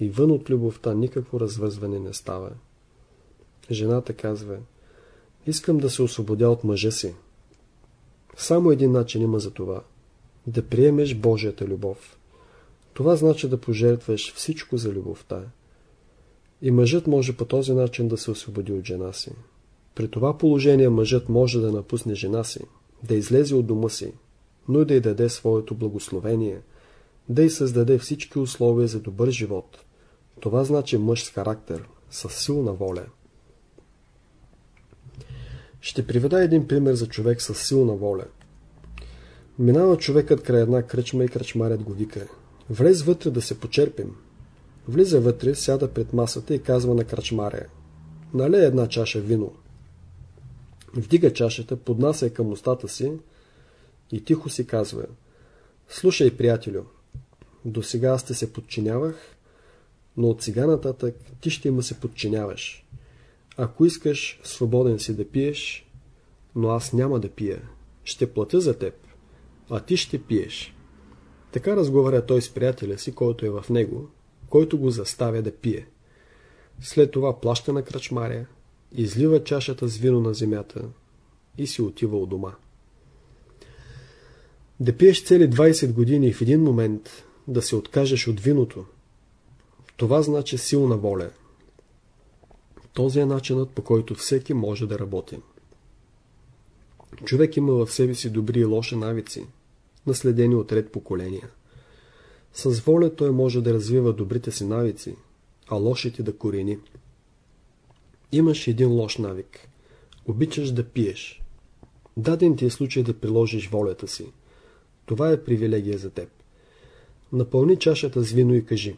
и вън от любовта никакво развързване не става. Жената казва, искам да се освободя от мъжа си. Само един начин има за това. Да приемеш Божията любов. Това значи да пожертваш всичко за любовта. И мъжът може по този начин да се освободи от жена си. При това положение мъжът може да напусне жена си, да излезе от дома си, но и да й даде своето благословение, да й създаде всички условия за добър живот. Това значи мъж с характер, с силна воля. Ще приведа един пример за човек с силна воля. Минава човекът край една кръчма и кръчмарят го вика. Влез вътре да се почерпим. Влиза вътре, сяда пред масата и казва на кръчмаря. Налей една чаша вино. Вдига чашата, поднася я към устата си и тихо си казва. Слушай, приятелю, до сега аз те се подчинявах, но от сега нататък ти ще му се подчиняваш. Ако искаш, свободен си да пиеш, но аз няма да пия. Ще платя за теб, а ти ще пиеш. Така разговаря той с приятеля си, който е в него, който го заставя да пие. След това плаща на кръчмаря, излива чашата с вино на земята и си отива у дома. Да пиеш цели 20 години в един момент да се откажеш от виното, това значи силна воля. Този е начинът по който всеки може да работи. Човек има в себе си добри и лоши навици, наследени от ред поколения. С воля той може да развива добрите си навици, а лошите да корени. Имаш един лош навик. Обичаш да пиеш. Даден ти е случай да приложиш волята си. Това е привилегия за теб. Напълни чашата с вино и кажи.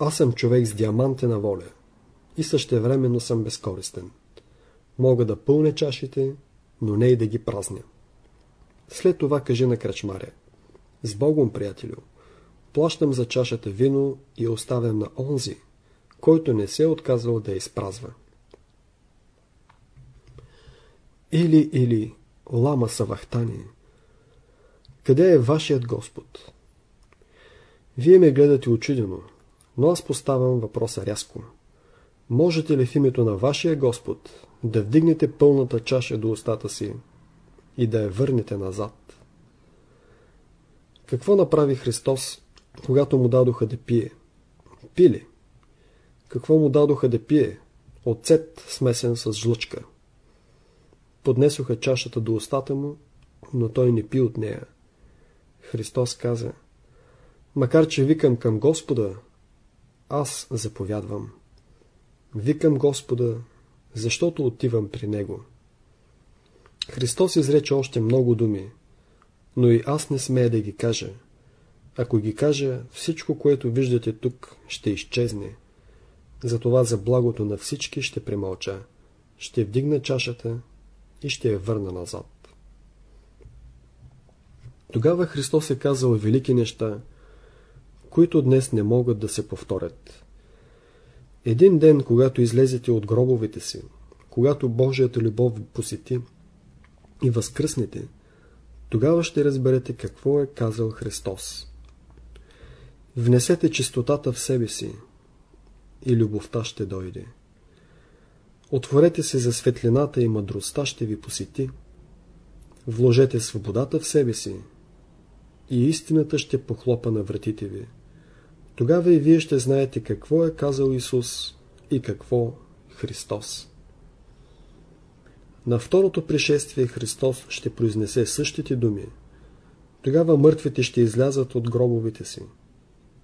Аз съм човек с диамантена воля и същевременно съм безкористен. Мога да пълня чашите, но не и да ги празня. След това кажи на кръчмаря. С Богом, приятелю, плащам за чашата вино и оставям на онзи, който не се е отказвал да я изпразва. Или, или, лама савахтани. Къде е вашият Господ? Вие ме гледате очудено, но аз поставям въпроса рязко. Можете ли в името на вашия Господ да вдигнете пълната чаша до устата си и да я върнете назад? Какво направи Христос, когато му дадоха да пие? Пили. Какво му дадоха да пие? Оцет смесен с жлъчка. Поднесоха чашата до устата му, но той не пи от нея. Христос каза, макар че викам към Господа, аз заповядвам. Викам Господа, защото отивам при Него. Христос изрече още много думи, но и аз не смея да ги кажа. Ако ги кажа, всичко, което виждате тук, ще изчезне. Затова за благото на всички ще премълча. Ще вдигна чашата и ще я върна назад. Тогава Христос е казал велики неща, които днес не могат да се повторят. Един ден, когато излезете от гробовете си, когато Божията любов посети и възкръснете, тогава ще разберете какво е казал Христос. Внесете чистотата в себе си и любовта ще дойде. Отворете се за светлината и мъдростта ще ви посети. Вложете свободата в себе си и истината ще похлопа на вратите ви. Тогава и вие ще знаете какво е казал Исус и какво Христос. На второто пришествие Христос ще произнесе същите думи. Тогава мъртвите ще излязат от гробовите си.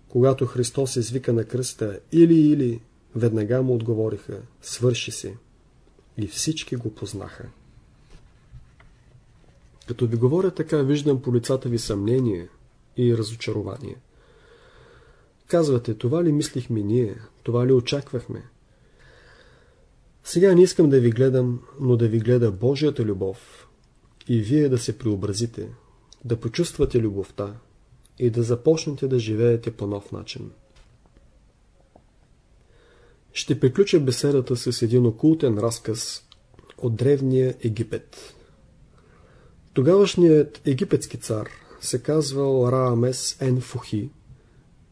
Когато Христос извика на кръста или-или, веднага му отговориха, свърши се. И всички го познаха. Като ви говоря така, виждам по лицата ви съмнение и разочарование. Казвате, това ли мислихме ние, това ли очаквахме? Сега не искам да ви гледам, но да ви гледа Божията любов и вие да се преобразите, да почувствате любовта и да започнете да живеете по нов начин. Ще приключа беседата с един окултен разказ от древния Египет. Тогавашният египетски цар се казвал Раамес Ен Фухи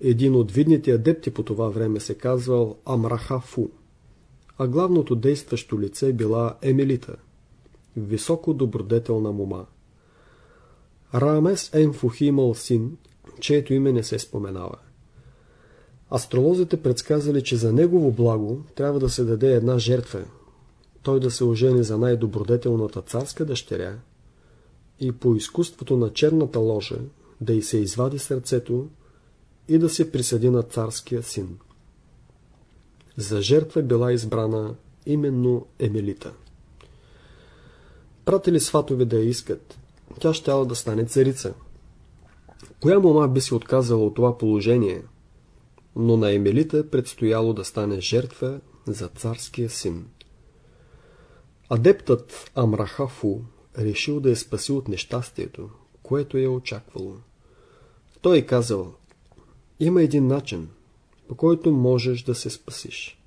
един от видните адепти по това време се казвал Амрахафу, а главното действащо лице била Емилита, високо добродетелна мома. Рамес Емфухи имал син, чието име не се споменава. Астролозите предсказали, че за негово благо трябва да се даде една жертва, той да се ожени за най-добродетелната царска дъщеря и по изкуството на черната ложа да й се извади сърцето и да се присъди на царския син. За жертва била избрана именно Емелита. Пратили сватове да я искат. Тя щяла да стане царица. Коя мома би се отказала от това положение? Но на Емелита предстояло да стане жертва за царския син. Адептът Амрахафу решил да я спаси от нещастието, което я очаквало. Той казал, има един начин, по който можеш да се спасиш.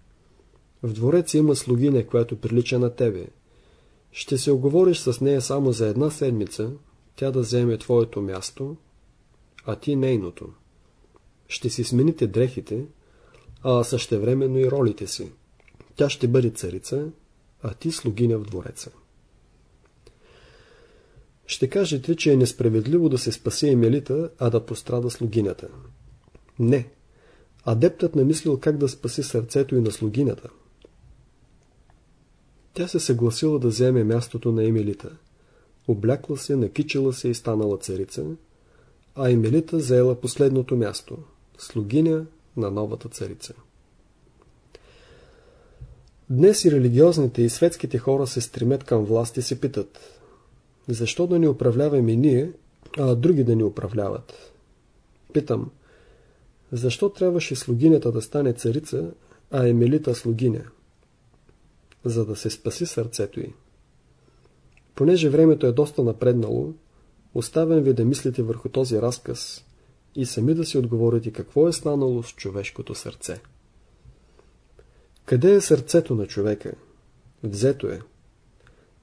В двореца има слугиня, която прилича на тебе. Ще се оговориш с нея само за една седмица, тя да вземе твоето място, а ти нейното. Ще си смените дрехите, а същевременно и ролите си. Тя ще бъде царица, а ти слугиня в двореца. Ще кажете, че е несправедливо да се спаси Емелита, а да пострада слугинята. Не. Адептът намислил как да спаси сърцето и на слугинята. Тя се съгласила да вземе мястото на Емелита. Облякла се, накичала се и станала царица, а Емелита заела последното място – слугиня на новата царица. Днес и религиозните и светските хора се стремят към власт и се питат защо да ни управляваме ние, а други да ни управляват? Питам, защо трябваше слугинята да стане царица, а Емелита слугиня? За да се спаси сърцето й. Понеже времето е доста напреднало, оставям ви да мислите върху този разказ и сами да си отговорите какво е станало с човешкото сърце. Къде е сърцето на човека? Взето е.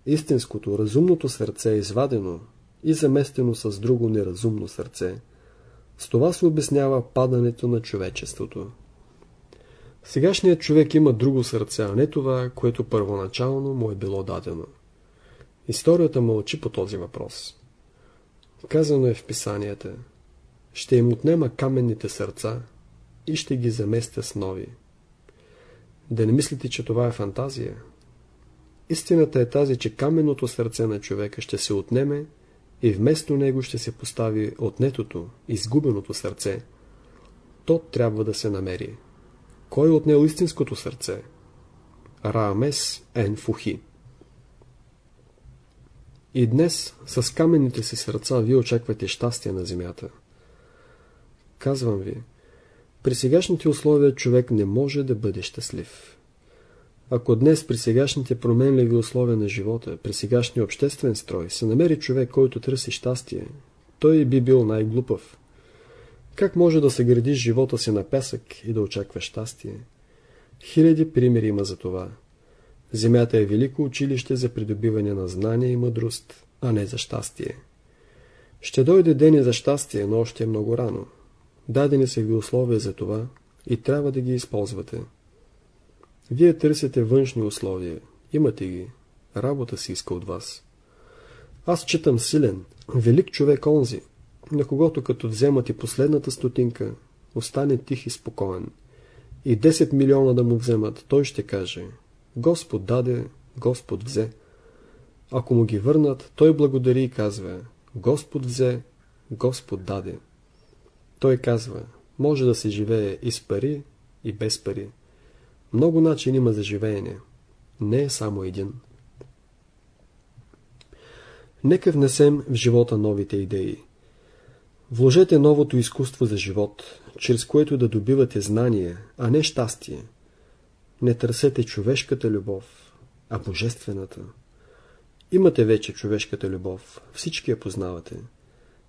Истинското, разумното сърце е извадено и заместено с друго неразумно сърце. С това се обяснява падането на човечеството. Сегашният човек има друго сърце, а не това, което първоначално му е било дадено. Историята мълчи по този въпрос. Казано е в писанията. Ще им отнема каменните сърца и ще ги заместя с нови. Да не мислите, че това е фантазия. Истината е тази, че каменното сърце на човека ще се отнеме и вместо него ще се постави отнетото, изгубеното сърце. То трябва да се намери. Кой е отнел истинското сърце? Раамес Ен Фухи И днес с каменните си сърца вие очаквате щастие на земята. Казвам ви, при сегашните условия човек не може да бъде щастлив. Ако днес при сегашните променливи условия на живота, при сегашния обществен строй, се намери човек, който търси щастие, той би бил най-глупав. Как може да се гради живота си на песък и да очаква щастие? Хиляди примери има за това. Земята е велико училище за придобиване на знания и мъдрост, а не за щастие. Ще дойде ден за щастие, но още е много рано. Дадени са ви условия за това и трябва да ги използвате. Вие търсите външни условия. Имате ги. Работа си иска от вас. Аз читам силен, велик човек онзи, на когото като вземат и последната стотинка, остане тих и спокоен. И 10 милиона да му вземат, той ще каже Господ даде, Господ взе. Ако му ги върнат, той благодари и казва Господ взе, Господ даде. Той казва, може да се живее и с пари, и без пари. Много начини има за живеене. Не е само един. Нека внесем в живота новите идеи. Вложете новото изкуство за живот, чрез което да добивате знание, а не щастие. Не търсете човешката любов, а божествената. Имате вече човешката любов, всички я познавате.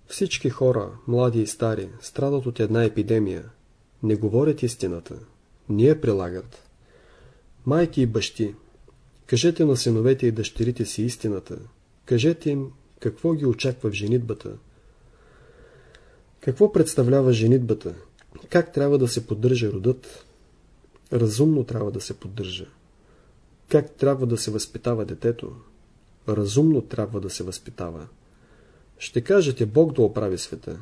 Всички хора, млади и стари, страдат от една епидемия. Не говорят истината. Я прилагат. Майки и бащи, кажете на синовете и дъщерите си истината. Кажете им какво ги очаква в женитбата. Какво представлява женитбата? Как трябва да се поддържа родът? Разумно трябва да се поддържа. Как трябва да се възпитава детето? Разумно трябва да се възпитава. Ще кажете Бог да оправи света.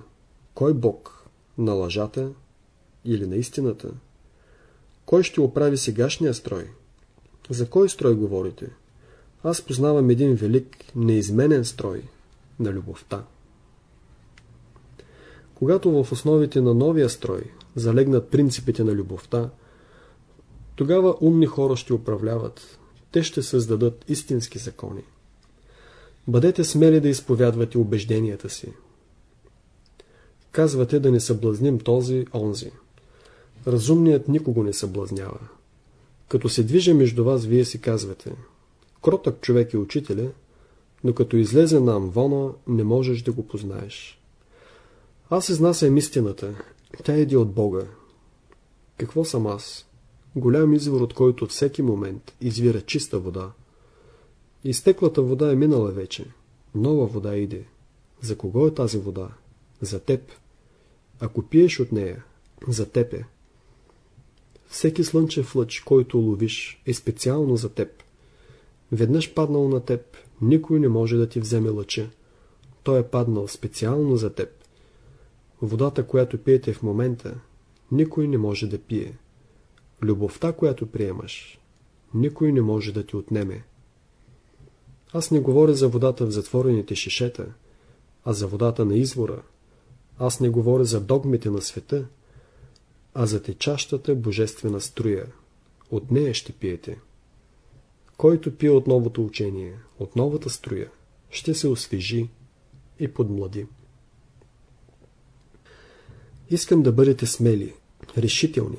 Кой Бог? На лъжата или на истината? Кой ще оправи сегашния строй? За кой строй говорите? Аз познавам един велик, неизменен строй на любовта. Когато в основите на новия строй залегнат принципите на любовта, тогава умни хора ще управляват. Те ще създадат истински закони. Бъдете смели да изповядвате убежденията си. Казвате да не съблазним този, онзи. Разумният никого не съблазнява. Като се движа между вас, вие си казвате. Кротък човек е учителя, но като излезе на амвона, не можеш да го познаеш. Аз изнасям истината. Тя иде от Бога. Какво съм аз? Голям извор, от който от всеки момент извира чиста вода. Изтеклата вода е минала вече. Нова вода иде. За кого е тази вода? За теб. Ако пиеш от нея, за теб е. Всеки слънчев лъч, който ловиш, е специално за теб. Веднъж паднал на теб, никой не може да ти вземе лъча. Той е паднал специално за теб. Водата, която пиете в момента, никой не може да пие. Любовта, която приемаш, никой не може да ти отнеме. Аз не говоря за водата в затворените шишета, а за водата на извора. Аз не говоря за догмите на света, а за течащата божествена струя. От нея ще пиете. Който пие от новото учение, от новата струя, ще се освежи и подмлади. Искам да бъдете смели, решителни,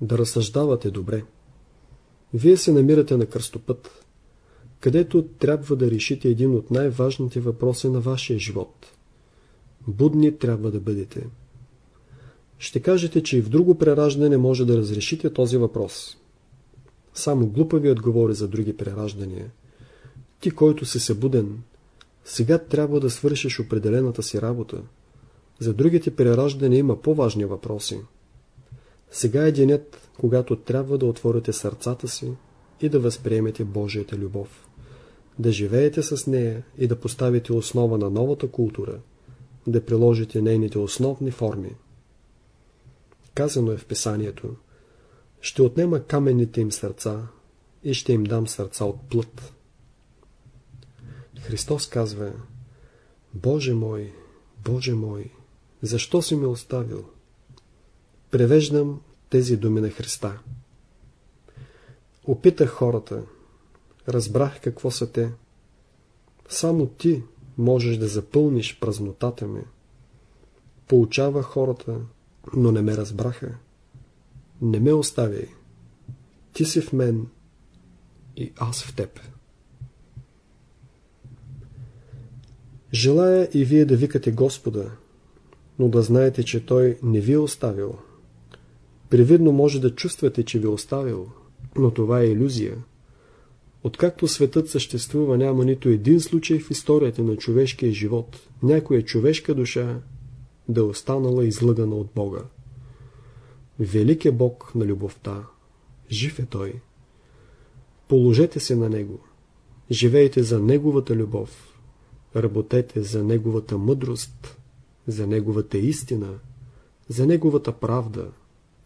да разсъждавате добре. Вие се намирате на кръстопът, където трябва да решите един от най-важните въпроси на вашия живот. Будни трябва да бъдете. Ще кажете, че и в друго прераждане може да разрешите този въпрос. Само глупавият говори за други прераждания. Ти, който си събуден, сега трябва да свършиш определената си работа. За другите прераждания има по-важни въпроси. Сега е денят, когато трябва да отворите сърцата си и да възприемете Божията любов. Да живеете с нея и да поставите основа на новата култура, да приложите нейните основни форми. Казано е в писанието, ще отнема каменните им сърца и ще им дам сърца от плът. Христос казва, Боже мой, Боже мой, защо си ме оставил? Превеждам тези думи на Христа. Опитах хората, разбрах какво са те. Само ти можеш да запълниш празнотата ми. Получавах хората, но не ме разбраха. Не ме оставяй. Ти си в мен и аз в теб. Желая и вие да викате Господа, но да знаете, че Той не ви е оставил. Привидно може да чувствате, че ви е оставил, но това е иллюзия. Откакто светът съществува, няма нито един случай в историята на човешкия живот, някоя човешка душа да е останала излъгана от Бога. Велик е Бог на любовта. Жив е Той. Положете се на Него. Живейте за Неговата любов. Работете за Неговата мъдрост, за Неговата истина, за Неговата правда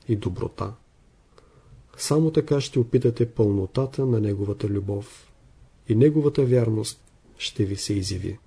и доброта. Само така ще опитате пълнотата на Неговата любов и Неговата вярност ще ви се изяви.